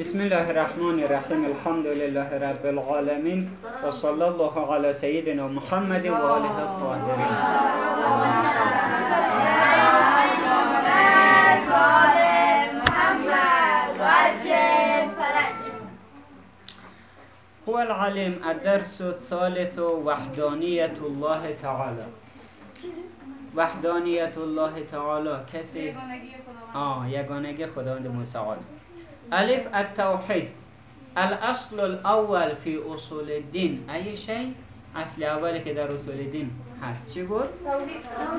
بسم الله الرحمن الرحیم الحمد لله رب العالمین و صلی الله علی سیدنا محمد و آله الطاهرین هو العلم الدرس الثالث وحدانیت الله تعالی وحدانیت الله تعالی کسی آه یگانگی خداوند متعال ألف التوحيد. الأصل الأول في أصول الدين. أي شيء؟ أصل أول كده رسول الدين. حس تقول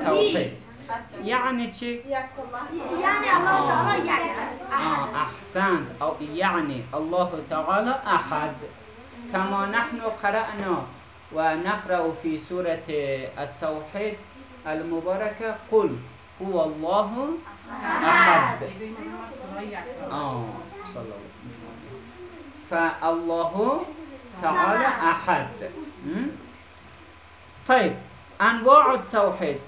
توحيد. يعني چی؟ يعني الله تعالى يعني. آه، آه، أحسنت. أو يعني الله تعالى أحد. كما نحن قرأنا ونقرأ في سورة التوحيد المباركة قل. هو الله أحد. آه فالله تعالى أحد? طيب أنواع التوحيد.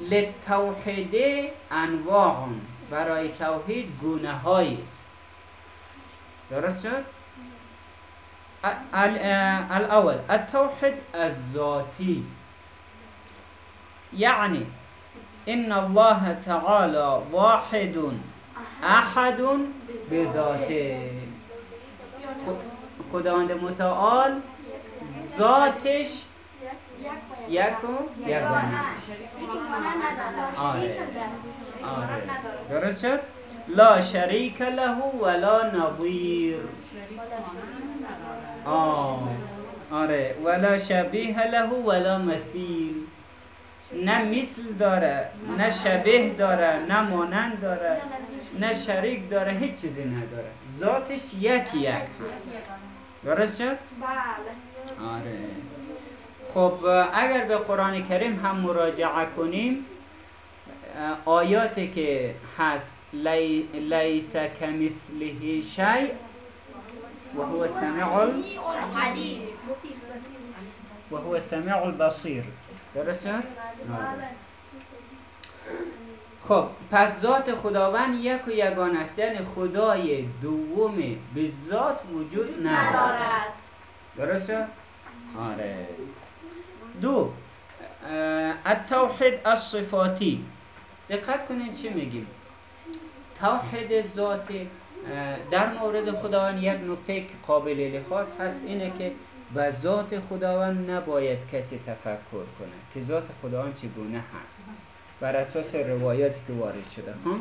للتوحید أنواع. برای توحید گونه هایی است. درست شد؟ ال- آه، الأول التوحيد إن الله تعالى واحد أحد بذاته. خ- خداوند متعال ذاتش یک و یگانه. آره. آره. درست شد؟ لا شریک له ولا نظیر. آه. آره. ولا شبیه له ولا مثیل. نه مثل داره نه شبیه داره نه مانند داره نه شریک داره هیچ چیزی نداره. ذاتش یک یک. درست شد؟ بله. آره. خب اگر به قرآن کریم هم مراجعه کنیم آیاتی که هست لی لیس کمثله شیء و هو ال- علیم. و هو السمیع البصیر. درسته؟ آره. خب پس ذات خداوند یک و یگان است یعنی خدای دوم به ذات وجود ندارد. درسته؟ آره. دو التوحید الصفاتی. دقت کنین چی میگیم. توحید ذات در مورد خداوند یک نکته که قابل لحاظ هست اینه که به ذات خداوند نباید کسی تفکر کنه که ذات خداوند چگونه هست بر اساس روایاتی که وارد شده ها؟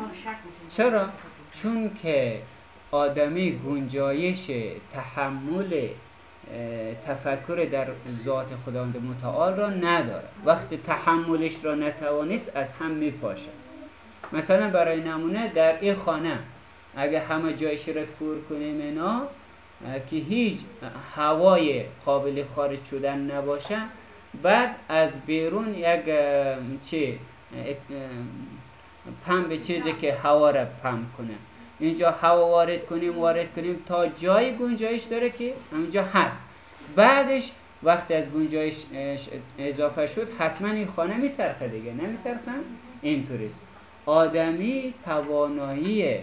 چرا؟ چون که آدمی گنجایش تحمل تفکر در ذات خداوند متعال را نداره وقتی تحملش را نتوانست از هم میپاشه مثلا برای نمونه در این خانه اگه همه جایش را کور کنیم اینا که هیچ هوای قابل خارج شدن نباشه. بعد از بیرون یک اه، پمپ چیزی که هوا را پمپ کنه. اینجا هوا وارد کنیم وارد کنیم تا جای گنجایش داره که همینجا هست. بعدش وقتی از گنجایش اضافه شد حتما این خانه میترخه دیگه. نمیترخه اینطوریست. آدمی توانایی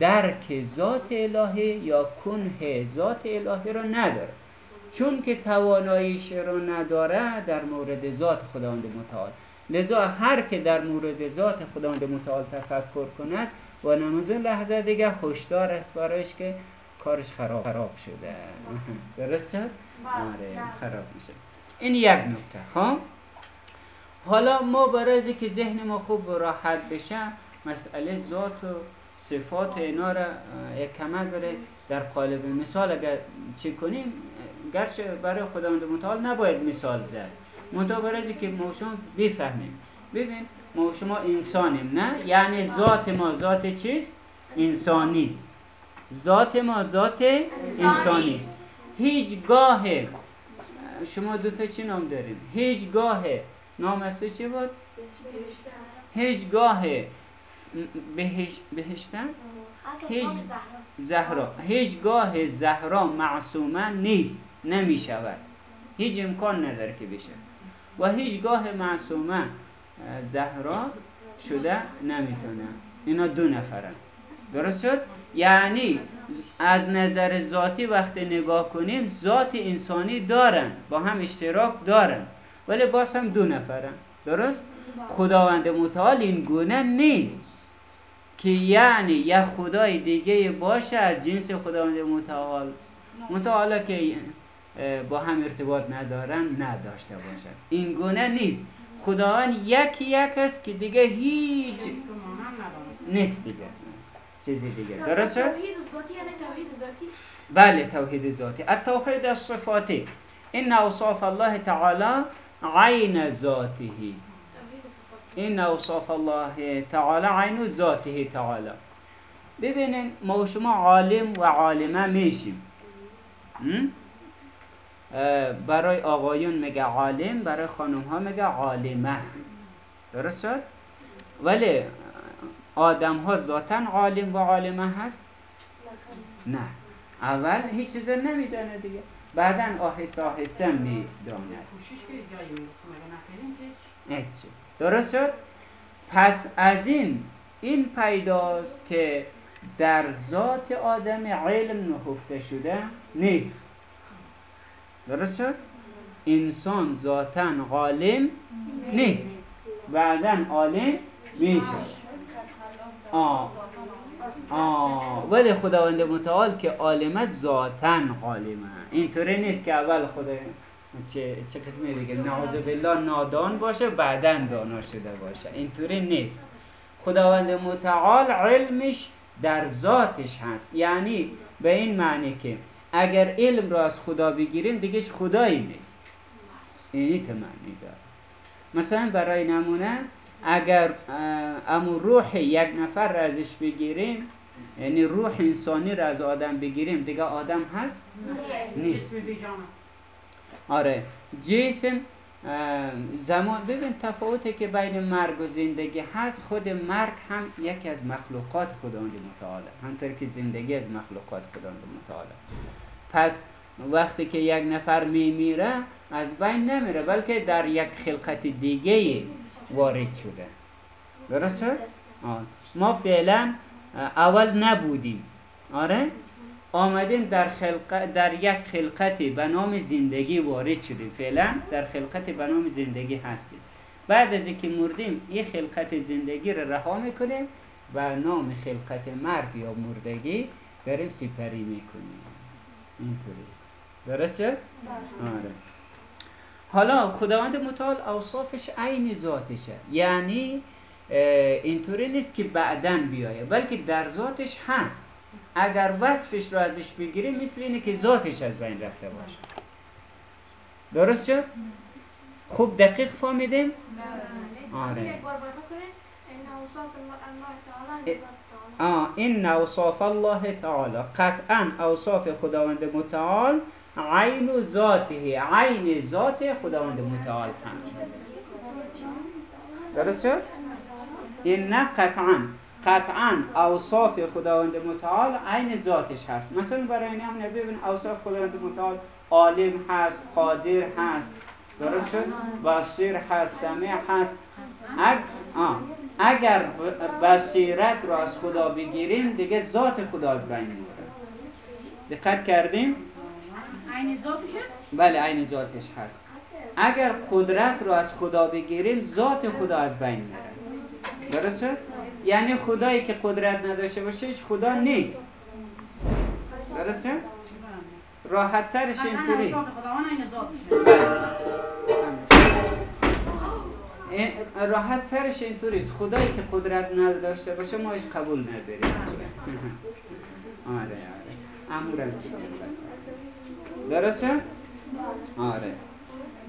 درک ذات الهی یا کنه ذات الهی را نداره. چون که تواناییش را نداره در مورد ذات خداوند متعال. لذا هر که در مورد ذات خداوند متعال تفکر کند و نماز لحظه دیگه هشدار است برایش که کارش خراب خراب شده. درست شد؟ آره خراب میشه. این یک نکته. خب؟ حالا ما برای که ذهن ما خوب راحت بشه مسئله ذات و صفات اینا را یک کمک داره در قالب مثال. اگر چی کنیم گرچه برای خداوند متعال نباید مثال زد. منتها برای که ما شما بفهمیم. ببین ما شما انسانیم نه؟ یعنی ذات ما ذات چیست؟ انسانی است. ذات ما ذات انسانی است. هیچگاه شما دوتا چی نام داریم؟ هیچگاه. نام از تو چی بود؟ هیچگاه. بهش بهشتن؟ هیچ زهرا. هیچگاه زهرا معصومه نیست. نمی شود هیچ امکان نداره که بشه. و هیچگاه معصومه زهرا شده نمی‌تونه. اینا دو نفرن. درست شد؟ یعنی از نظر ذاتی وقتی نگاه کنیم ذات انسانی دارن. با هم اشتراک دارن. ولی باز هم دو نفرن. درست؟ خداوند متعال این گونه نیست. که یعنی یک خدای دیگه باشه از جنس خداوند متعال. متعالا که با هم ارتباط ندارن نداشته باشن. این گونه نیست. خداوند یکی یک است که دیگه هیچ نیست دیگه. چیزی دیگه. درست توحید ذاتی یعنی توحید ذاتی؟ بله توحید ذاتی. التوحید الصفاتی. این اوصاف الله تعالی عین ذاته. این اوصاف الله تعالی عین ذاته تعالی ببینین ما و شما عالم و عالمه میشیم برای آقایون میگه عالم برای خانم ها میگه عالمه درست شد؟ ولی آدم ها ذاتا عالم و عالمه هست؟ نه اول هیچ چیز نمیدانه دیگه بعدا آهسته آهسته می‌داند کوشش که جایی می‌رسیم اگه نکردیم که هیچ. درست شد پس از این این پیداست که در ذات آدم علم نهفته شده نیست. درست شد انسان ذاتا عالم نیست. بعدا عالم میشه. آه. آه. ولی خداوند متعال که عالمه ذاتا عالمه. اینطوری نیست که اول خدا چه, چه قسمی دیگه؟ نعوذ بالله نادان باشه بعدا دانا شده باشه. اینطوری نیست. خداوند متعال علمش در ذاتش هست. یعنی به این معنی که اگر علم را از خدا بگیریم دیگه خدایی نیست. اینی معنی داره. مثلا برای نمونه اگر امو روح یک نفر را ازش بگیریم یعنی روح انسانی را از آدم بگیریم دیگه آدم هست؟ نیست. آره. جسم زمان ببین تفاوتی که بین مرگ و زندگی هست خود مرگ هم یکی از مخلوقات خداوند متعاله. همطور که زندگی از مخلوقات خداوند متعاله. پس وقتی که یک نفر میمیره از بین نمیره بلکه در یک خلقت دیگه وارد شده. درست شد؟ آه. ما فعلا اول نبودیم. آره؟ آمدیم در خلق در یک خلقتی به نام زندگی وارد شدیم. فعلا در خلقت به نام زندگی هستیم. بعد از اینکه مردیم این خلقت زندگی رو رها می‌کنیم و نام خلقت مرگ یا مردگی داریم سپری می‌کنیم. اینطوری است. درست شد؟ آره. حالا خداوند متعال اوصافش عین ذاتشه. یعنی اینطوری نیست که بعدا بیایه بلکه در ذاتش هست. اگر وصفش رو ازش بگیریم مثل اینه که ذاتش از بین رفته باشه درست شد؟ خوب دقیق فهمیدیم؟ آره. آه این اوصاف الله تعالی قطعا اوصاف خداوند متعال عین ذاته عین ذات خداوند متعال هست درست شد؟ این نه قطعا قطعا اوصاف خداوند متعال عین ذاتش هست. مثلا برای نمونه ببین اوصاف خداوند متعال عالم هست قادر هست. درست شد؟ بصیر هست سمیع هست. اگر بصیرت رو از خدا بگیریم دیگه ذات خدا از بین میره دقت کردیم؟ عین ذاتش است بله عین ذاتش هست. اگر قدرت رو از خدا بگیریم ذات خدا از بین میره. درست شد؟ یعنی خدایی که قدرت نداشته باشه هیچ خدا نیست درست شد؟ راحت ترش اینطوری است راحت ترش اینطوری است خدایی که قدرت نداشته باشه ما هیچ قبول نداریم آره آره امورم. درسته؟ آره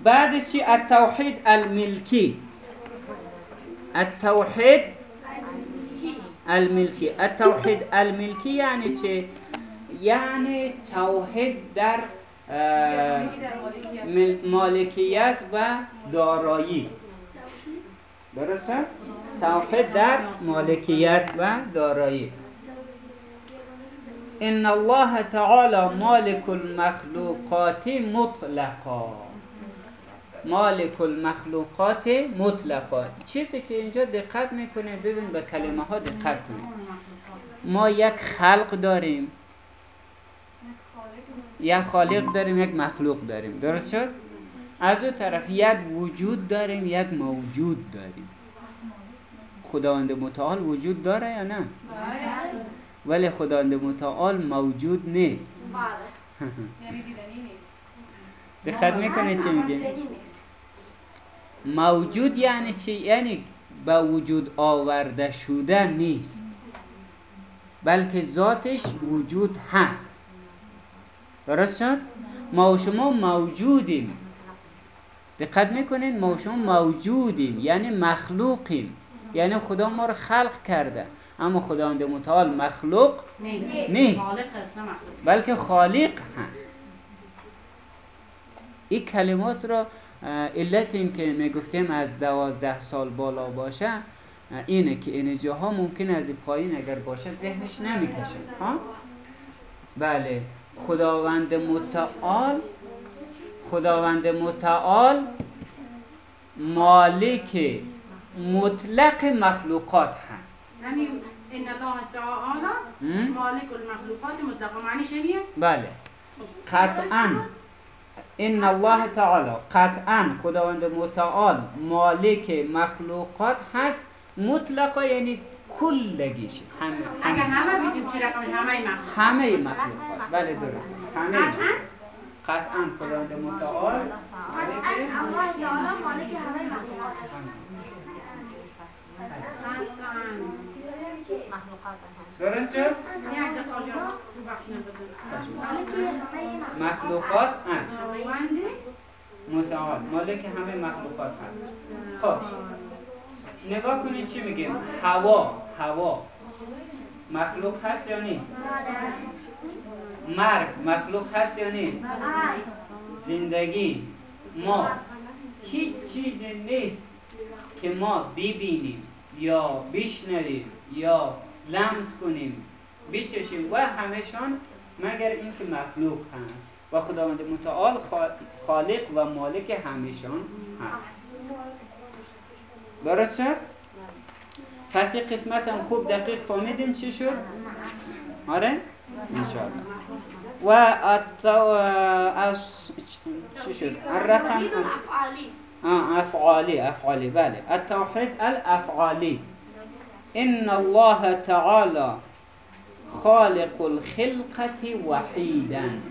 بعدش چی؟ التوحید الملکی التوحید الملکی التوحید الملکی یعنی چه؟ یعنی توحید در مالکیت و دارایی درسته؟ توحید در مالکیت و دارایی ان الله تعالی مالک المخلوقات مطلقا مالک المخلوقات مطلقا چیزی که اینجا دقت می‌کنه ببین به کلمه ها دقت کنید ما یک خلق داریم. یک خالق داریم یک مخلوق داریم. درست شد؟ از اون طرف یک وجود داریم یک موجود داریم. خداوند متعال وجود داره یا نه؟ ولی خداوند متعال موجود نیست. یعنی دیدنی نیست دقت می‌کنه چی میگه؟ موجود یعنی چی؟ یعنی به وجود آورده شده نیست. بلکه ذاتش وجود هست. درست شد؟ ما و شما موجودیم. دقت می‌کنین؟ ما و شما موجودیم. یعنی مخلوقیم. یعنی خدا ما رو خلق کرده. اما خداوند متعال مخلوق نیست. نیست. بلکه خالق هست. این کلمات را علت این که می‌گفتیم از دوازده سال بالا باشه اینه که این جاها ممکن از این پایین اگر باشه ذهنش نمی‌کشه. ها؟ بله. خداوند متعال خداوند متعال مالک مطلق مخلوقات هست. یعنی ان الله تعالی? مالک المخلوقات مطلقا معنی چیه بله. قطعا. ان الله تعالی قطعا خداوند متعال مالک مخلوقات هست مطلقا یعنی کلگیش همه اگه همه همه بگیم چی رقمش همه مخلوق همه مخلوقات. بله درست همه قطعا؟ قطعا خداوند متعال. مالک همه مخلوقات. هست درست شد؟ یک دقیقه جان بخشنه بدون مالک همه مخلوقات هست. متعال. مالک همه مخلوقات هست. خب. نگاه کنید چی میگیم؟ هوا. هوا. مخلوق هست یا نیست؟ مرگ. مخلوق هست یا نیست؟ زندگی. ما. هیچ چیزی نیست که ما ببینیم یا بشنویم یا لمس کنیم بچشیم و همشان مگر اینکه مخلوق هست و خداوند متعال خا- خالق و مالک همشان هست درست شد؟ پس این قسمت هم خوب دقیق فهمیدین چی شد؟ آره؟ انشاءالله و. از... چی شد؟ الرقم توحید افعالی آه أفعالي أفعالي بالي إن الله تعالى خالق الخلقة وحيدا.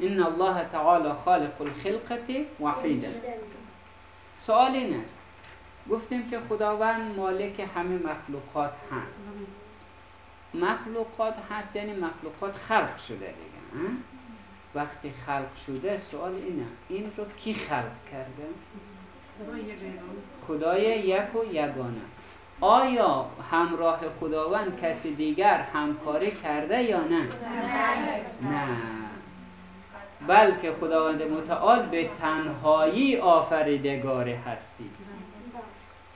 إن الله تعالى خالق الخلقة وحيدا. سؤال این است. گفتیم که خداوند مالک همه مخلوقات هست. مخلوقات هست یعنی مخلوقات خلق شده دیگه؟ وقتی خلق شده سوال اینه. این رو کی خلق کرده؟ خدای یک و یگانه. آیا همراه خداوند کسی دیگر همکاری کرده یا نه نه بلکه خداوند متعال به تنهایی آفریدگار هستی است.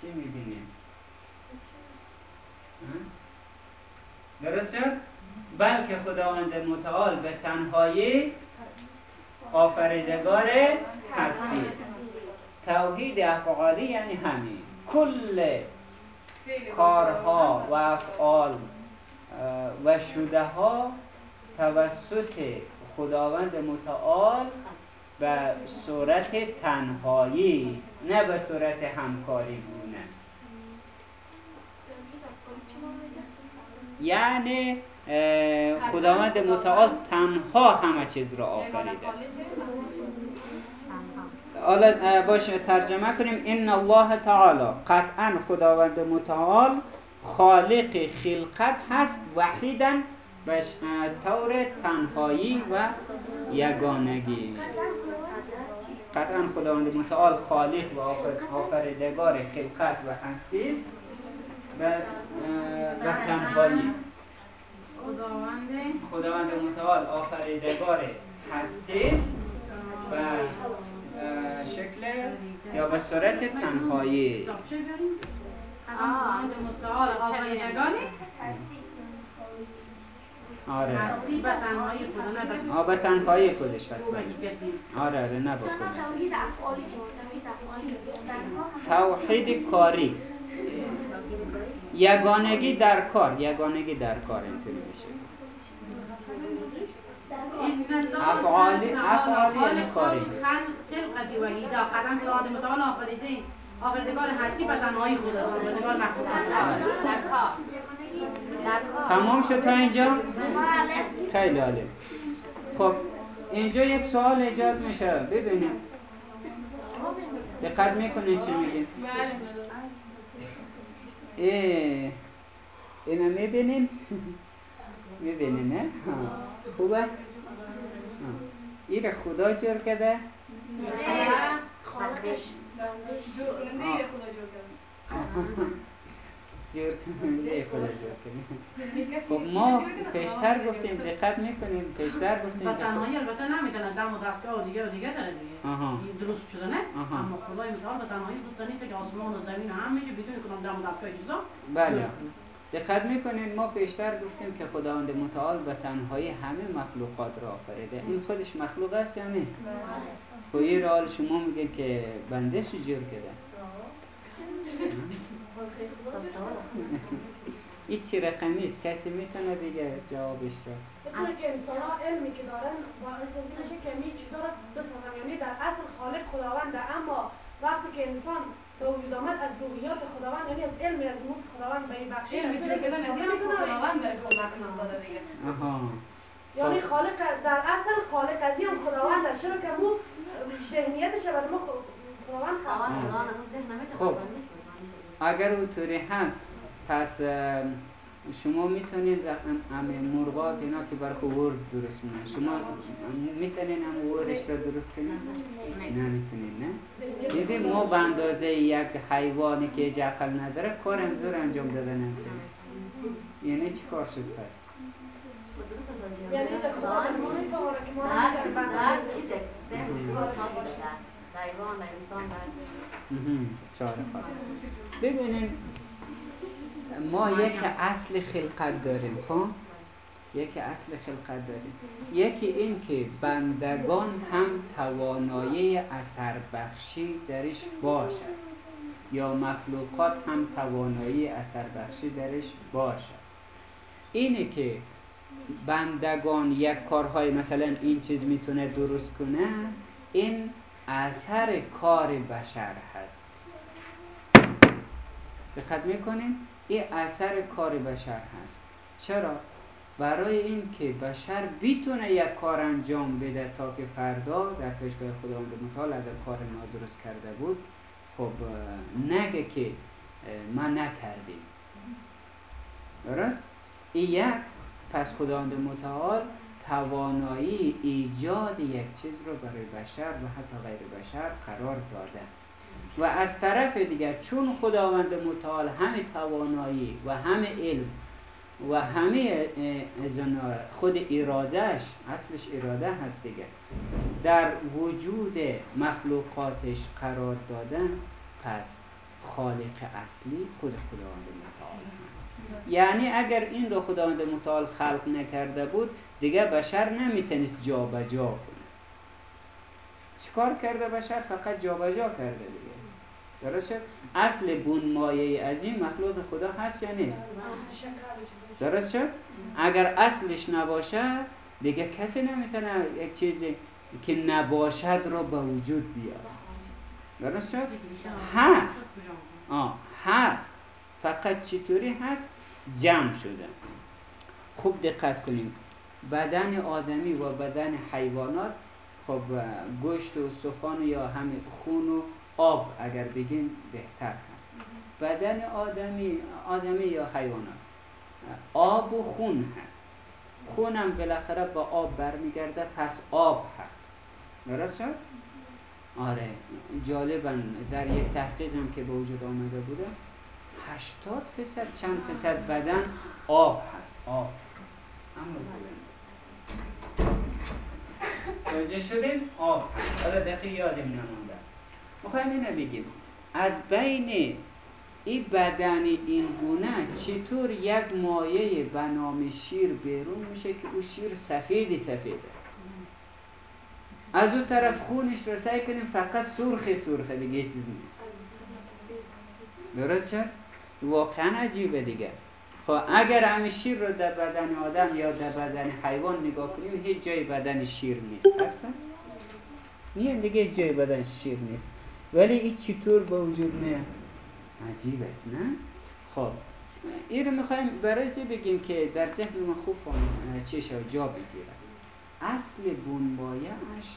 چی می‌بینیم درست شد؟ بلکه خداوند متعال به تنهایی آفریدگار هستی است. توحید افعالی یعنی همین کل کارها و افعال و شده ها توسط خداوند متعال به صورت تنهایی است نه به صورت همکاری گونه. یعنی خداوند متعال تنها همه چیز را آفریده. حالا باشه ترجمه کنیم. ان الله تعالی قطعا خداوند متعال خالق خلقت هست وحیدا به طور تنهایی و یگانگی. قطعا خداوند متعال خالق و آفر- آفریدگار خلقت و هستی است و تنهایی. خداوند خداوند متعال آفریدگار هستی است و شکل یا به صورت تنهایی. آفریدگاری آره. آه به تنهایی خودش هست. آره آره نه افعالی توحید کاری. یگانگی در کار. یگانگی در کار اینطوری میشه. افعالی- افعالی یعنی کاری. خلقتی و ایدا قدم که آدم تعالی آفریده آفریدگار هستی و تنهایی خود است. آفریدگار کار. تمام شد تا اینجا؟ خیلی عالی. خب اینجا یک سوال ایجاد میشه. ببینیم. دقت می‌کنید چی میگیم ای اینو می‌بینین می‌بینین نه؟ ها. خوبه؟ رو خدا جور کرده خالقش جور کننده خدا جور کرده خب ما پیشتر گفتیم دقت می‌کنیم پیشتر گفتیم و تنهایی البته نمی‌تونه دم و دستگاه و دیگه و دیگه داره دیگه درست شده نه. اما خدای متعال و تنهایی بود نیست که آسمان و زمین همه جا بدون کدام دم و دستگاه چیزا بله دقت می‌کنید ما پیشتر گفتیم که خداوند متعال به تنهایی همه مخلوقات را آفریده. این خودش مخلوق است یا نیست؟ خب این را حال شما میگه که بنده جور کرده؟ این چی رقمی است کسی می‌تونه بگه جوابش را بطور که انسان ها علمی که دارن باعث از این میشه که این چیزا رو بسازن یعنی در اصل خالق خداونده اما وقتی که انسان به وجود آمد از روحیات خداوند یعنی از علم از نور که خداوند به این بخشید علم استفاده می‌کنه. خداوند بهش مخلوق داده دیگه. آها. یعنی خالق در اصل خالق از این خداوند است. چرا که مو ذهنیتش بر ما خداوند خلق خواهان خدا هنوز ذهن نمی‌تونه خب. اگر اونطوری هست پس شما می‌تونین همه مرغات اینا که برای ورد درست کنن شما می‌تونین هم وردش را درست کنین؟ نمی‌تونین نه؟ ذهنیت ببین ما به اندازه یک حیوانی که عقل نداره کار امزور انجام داده نمی‌تونیم یعنی چی کار شد پس؟ یعنی به ما یک اصل خلقت داریم خب؟ یک اصل خلقت داریم. یکی این که بندگان هم توانایی اثر بخشی درش باشد یا مخلوقات هم توانایی اثر بخشی درش باشد اینه که بندگان یک کارهای مثلا این چیز می‌تونه درست کنه این اثر کار بشر هست. دقت می‌کنیم این اثر کار بشر هست چرا؟ برای این که بشر بیتونه یک کار انجام بده تا که فردا در پیشگاه خداوند متعال اگر کار نادرست کرده بود خب نگه که ما نکردیم درست؟ یک پس خداوند متعال توانایی ایجاد یک چیز رو برای بشر و حتی غیر بشر قرار داده و از طرف دیگر چون خداوند متعال همه توانایی و همه علم و همه خود ارادهش اصلش اراده هست دیگه در وجود مخلوقاتش قرار دادن پس خالق اصلی خود خداوند متعال هست. یعنی اگر این رو خداوند متعال خلق نکرده بود دیگه بشر نمی‌تونست جا به جا کنه. چیکار کرده بشر؟ فقط جا به جا کرده دیگه. درست اصل بون مایه از این مخلوق خدا هست یا نیست؟ درست اگر اصلش نباشه دیگه کسی نمی‌تونه یک چیزی که نباشد رو به وجود بیاره. درست شد هست. آه هست. فقط چطوری هست؟ جمع شده. خوب دقت کنیم. بدن آدمی و بدن حیوانات خب گوشت و سخان یا همین خون و آب اگر بگیم بهتر هست. بدن آدمی آدمی یا حیوانات. آب و خون هست. خون هم بالاخره با آب برمیگرده پس آب هست. درست شد؟ آره. جالبا در یک تحقیق هم که به وجود آمده بوده 80 فیصد چند فیصد بدن آب هست. آب. اما شدیم؟ آب حالا دقیق یادم نمونده. می‌خوایم اینو بگیم. از بین این بدن این گونه چطور یک مایه به نام شیر بیرون میشه که او شیر سفیدی سفیده. از اون طرف خونش رو سعی کنیم فقط سرخ سرخه دیگه چیز نیست. درست شد؟ واقعا عجیبه دیگه. خب اگر همه شیر رو در بدن آدم یا در بدن حیوان نگاه کنیم هیچ جای بدن شیر نیست؟ نیه دیگه جای بدن شیر نیست. ولی این چطور به وجود میاد؟ عجیب است نه؟ خب این رو می‌خوایم برای چی بگیم که در ذهن ما خوب رو جا بگیره؟ اصل بنبایش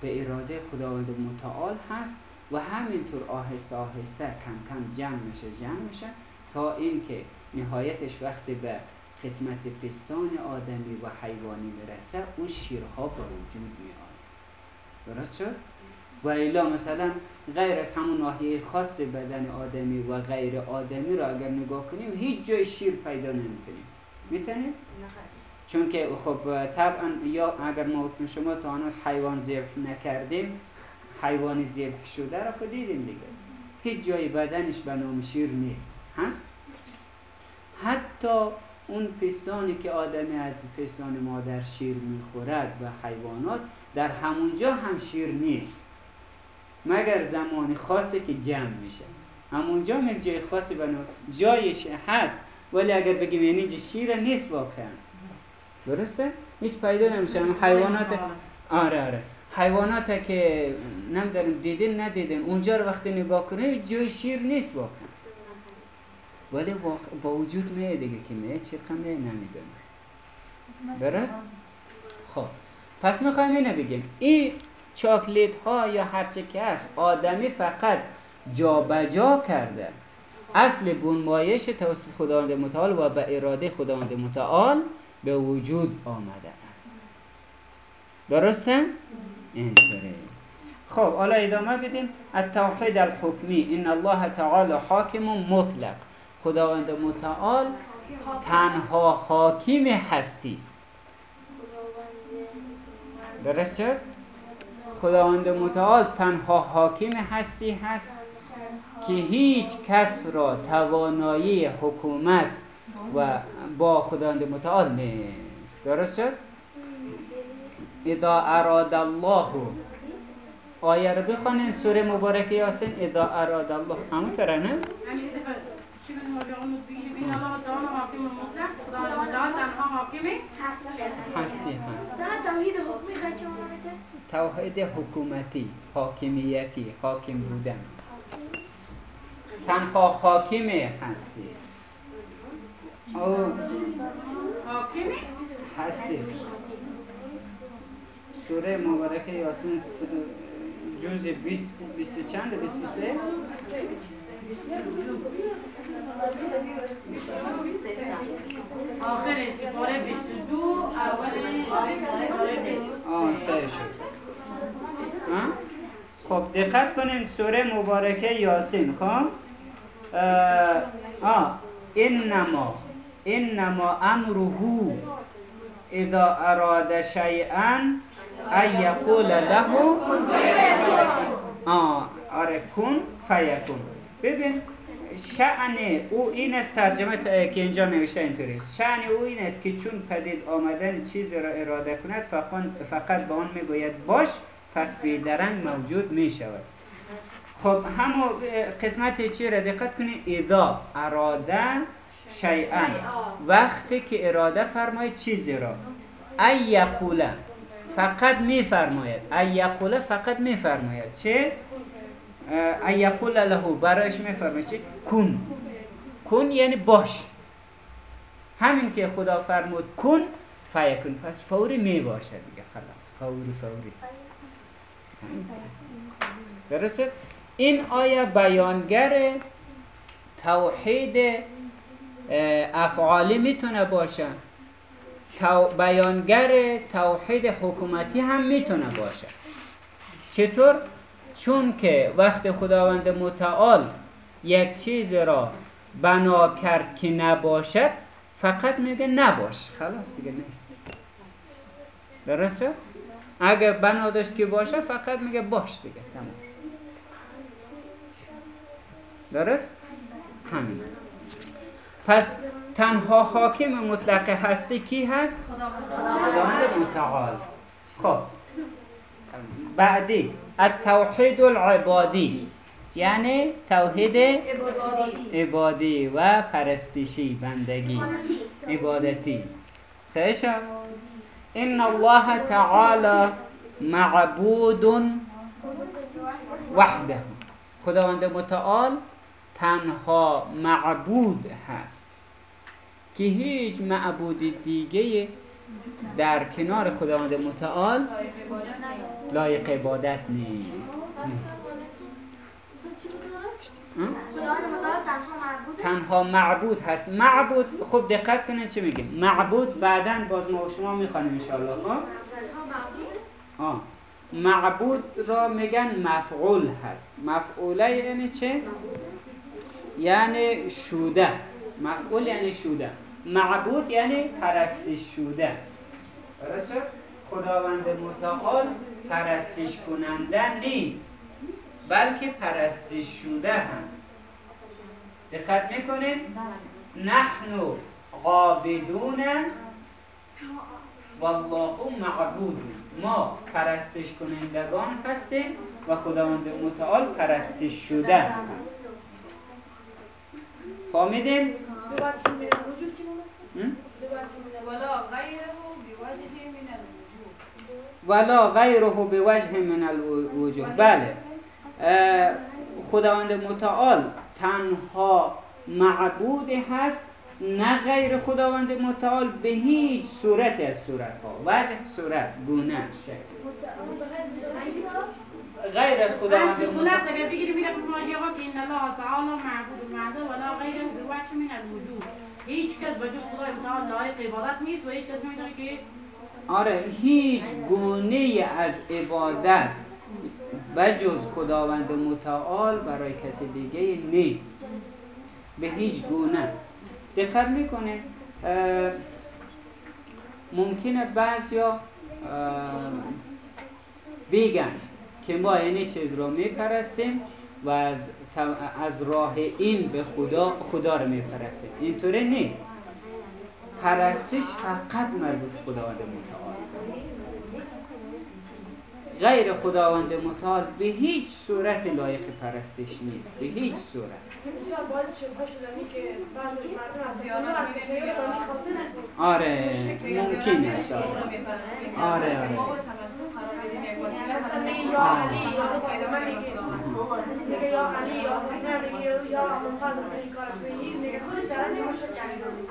به اراده خداوند متعال هست و همینطور آهسته آهسته کم کم جمع میشه جمع میشه تا اینکه نهایتش وقتی به قسمت پستان آدمی و حیوانی می‌رسه اون شیرها به وجود میاد. درست شد؟ و الا مثلا غیر از همون ناحیه خاص بدن آدمی و غیر آدمی را اگر نگاه کنیم هیچ جای شیر پیدا نمی‌کنیم. می‌تونیم؟ چون که خب طبعا یا اگر ما شما تا هنوز حیوان ذبح نکردیم حیوان ذبح شده را خود دیدیم دیگه. هیچ جای بدنش به نام شیر نیست. هست؟ حتی اون پستانی که آدمی از پستان مادر شیر می‌خورد و حیوانات در همونجا هم شیر نیست. مگر زمان خاصی که جمع میشه. همونجا هم یک جای خاصی بنا جایش هست ولی اگر بگیم یعنی شیر نیست واقعا. درسته؟ هیچ پیدا نمیشه. حیوانات آره آره. حیوانات که نمیداریم دیدین ندیدین اونجا رو وقتی نگاه کنه جای شیر نیست واقعا. ولی با وجود میه دیگه که میه چه قمه نمی‌دونه درست؟ خب. پس می‌خوایم اینو بگیم. این چاکلیت ها یا هرچه که هست آدمی فقط جابجا کرده. اصل بنمایش توسط خداوند متعال و به اراده خداوند متعال به وجود آمده است. درسته؟ اینطوره. خب حالا ادامه بدیم. التوحید الحکمی. ان الله تعالی حاکم مطلق. خداوند متعال تنها حاکم هستی است درست شد؟ خداوند متعال تنها حاکم هستی هست که هیچ کس را توانایی حکومت و با خداوند متعال نیست. درست شد؟ اذا اراد الله آیه رو بخوانین سوره مبارکه یاسین. اذا اراد الله نه؟ تنها حاکمه هست هستی هست توحید حکومتی حاکمیتی حاکم بودن تنها حاکم هستی. او هستی. سوره مبارکه یاسین جز 20 20 چند 23 آخر سپاره 22 اول سپاره 20 آه سه شد؟ خب دقت کنین سوره مبارکه یاسین خب آه انما انما امره اذا اراد شیئا ان یقول له آه آره کن فیکون ببین شعن او این است ترجمه که اینجا نوشته اینطوری است. شعن او این است که چون پدید آمدن چیزی را اراده کند فقط, فقط به آن می‌گوید باش پس بیدرنگ موجود می شود. خب همو قسمت چی را دقت کنید اذا اراده شیئا وقتی که اراده فرماید چیزی را. ای یقوله فقط می فرماید. ای یقوله فقط می فرماید. چه؟ ای یقول له برایش می فرماید چه؟ کن. کن یعنی باش. همین که خدا فرمود کن فیکن. پس فوری می باشد دیگه خلاص. فوری فوری. درسته؟ این آیه بیانگر توحید افعالی می‌تونه باشه تو بیانگر توحید حکومتی هم می‌تونه باشه چطور؟ چون که وقت خداوند متعال یک چیز را بنا کرد که نباشد فقط میگه نباش خلاص دیگه نیست درسته؟ اگر بنا داشت که باشه فقط میگه باش دیگه تمام. درست؟ همین. پس تنها حاکم مطلق هستی کی هست؟ خداوند متعال. خب. بعدی التوحید العبادی. یعنی توحید عبادی و پرستشی بندگی. عبادتی. صحیح شد ان الله تعالی معبود وحده. خداوند متعال تنها معبود هست که هیچ معبود دیگه در کنار خداوند متعال لایق عبادت نیست. تنها معبود هست. معبود خب دقت کنین چی میگه معبود بعدا باز ما شما می‌خوانیم انشاءالله خب؟ آه. معبود را میگن مفعول هست. مفعوله یعنی چه؟ یعنی شوده. مفعول یعنی شوده. معبود یعنی پرستش شوده. درست شد؟ خداوند متعال پرستش کننده نیست. بلکه پرستش شوده هست. دقت می‌کنید نحن عابدون والله معبود. ما پرستش کنندگان هستیم و خداوند متعال پرستش شده هست. فهمیدیم؟ ولا غیره بوجه من الوجوه ولا غیره به وجه من الوجوه بله. خداوند متعال تنها معبود هست نه غیر خداوند متعال به هیچ صورت از صورت ها وجه صورت گونه شکل. غیر از خداوند خلاصه اگر بگیریم میره آقا که این الله تعالی معبود وحده ولا غیره بوجه من الوجوه هیچ کس به جز خدای متعال لایق عبادت نیست و هیچ کس نمی‌تونه که آره هیچ گونه از عبادت بجز خداوند متعال برای کسی دیگه نیست. به هیچ گونه. دقت می‌کنه ممکنه بعضیا بگن که ما این چیز رو میپرستیم و از, از راه این به خدا خدا رو میپرستیم. اینطوری نیست. پرستش فقط مربوط خداوند متعال. غیر خداوند متعال به هیچ صورت لایق پرستش نیست به هیچ صورت آره ممکن است آره. آره، آره.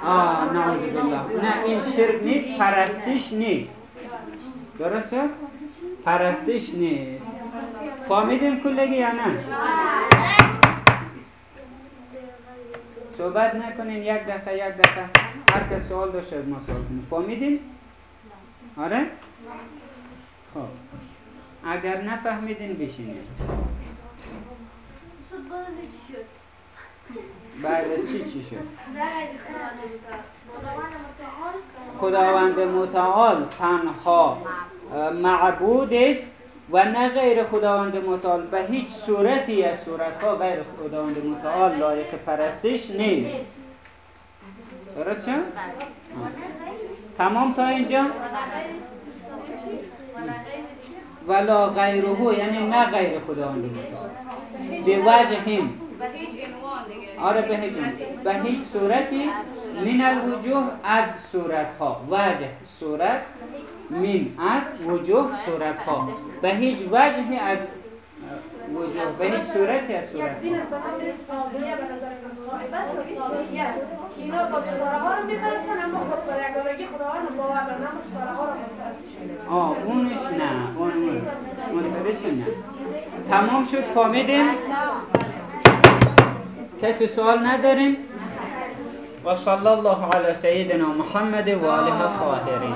آه نعوذ بالله نه این شرک نیست پرستش نیست درسته؟ پرستش نیست فهمیدیم کلگی یا نه؟ صحبت نکنین یک دقیقه یک دقیقه هر کس سوال داشته از ما سوال کنیم فهمیدیم؟ آره؟ خب اگر نفهمیدین بشینید؟ بعد از چی چی شد؟ خداوند متعال تنها معبود است و نه غیر خداوند متعال به هیچ صورتی از صورتها غیر خداوند متعال لایق پرستش نیست. درست شد؟ تمام تا اینجا؟ ولا غیره یعنی نه غیر خداوند متعال. به وجه هم آره به هیچ به هیچ صورتی من الوجوه از صورت ها وجه صورت من از وجوه صورت ها به هیچ وجهی از وجوه به هیچ صورتی از صورت یک دین است به نام سابیه به نظر من. صاحب است و سابیه که اینا با ستاره ها رو میپرستن اما خود به یگانگی خداوند باور دارن اما ستاره ها رو میپرستن آه اونش نه. اون اون. منتبهش نه تمام شد؟ فهمیدیم؟ کسی سوال نداریم؟ و صلی الله علی سیدنا محمد و آله الطاهرین